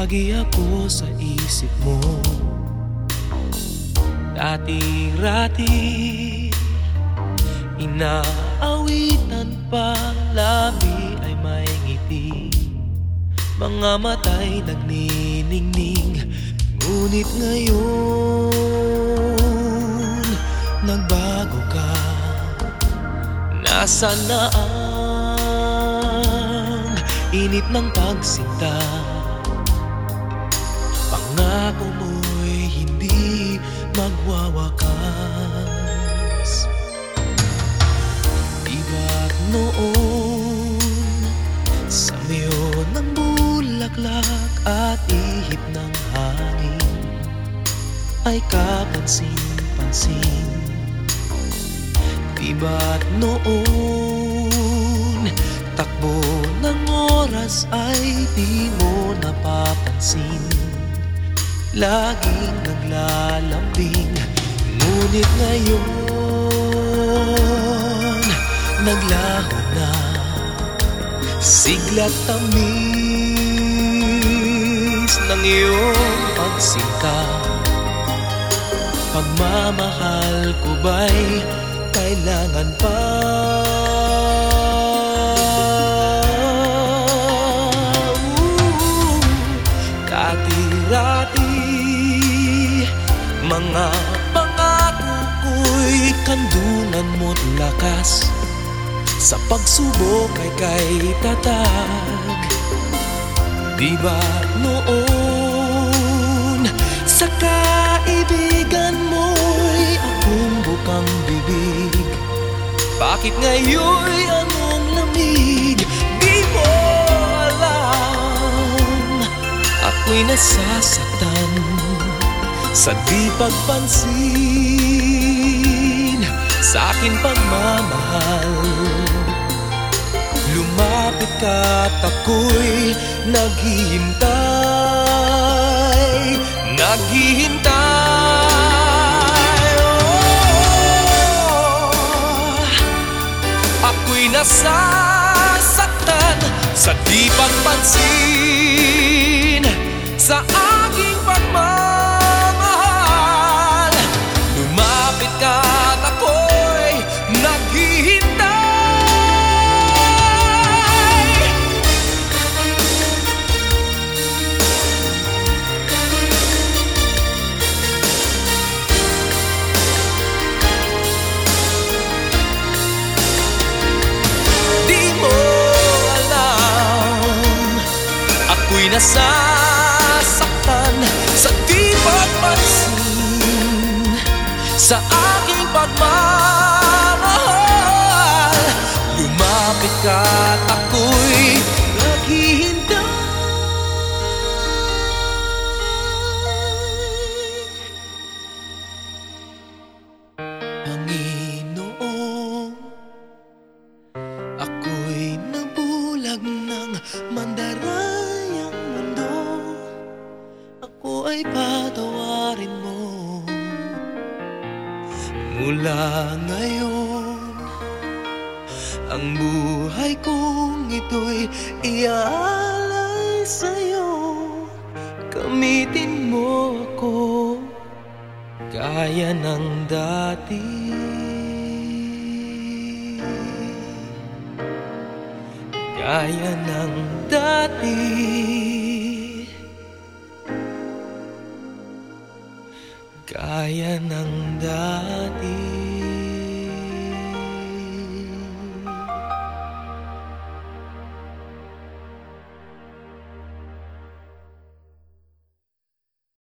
Lagi ako sa isip mo. Dati-rati Inaawitan pa Labi ay may ngiti. Mga matay nagniningning Ngunit ngayon Nagbago ka. Nasaan na ang Init ng pagsinta Pangako mo'y hindi magwawakas. Di ba't noon Sa mayo ng bulaklak at ihip ng hangin Ay kapansin-pansin. Di ba't noon Takbo ng oras ay di mo Laging naglalambing Ngunit ngayon Naglaho na Siglat tamis Ng iyong pagsinta Pagmamahal ko ba'y kailangan pa? Lakas Sa pagsubok ay kay tatag. Di ba noon Sa kaibigan mo'y akong bukang bibig? Bakit ngayon'y anong lamig? Di mo alam. Ako'y nasasaktan Sa di pagpansin Sa akin pagmamahal. Lumapit ka at ako'y naghihintay Naghihintay. Oh, Ako'y nasasaktan Sa di pagpansin Sa nasasaktan Sa di pagpansin Sa ay patawarin mo. Mula ngayon Ang buhay kong ito'y iaalay sa'yo. Gamitin mo ako Gaya ng dati. Gaya ng dati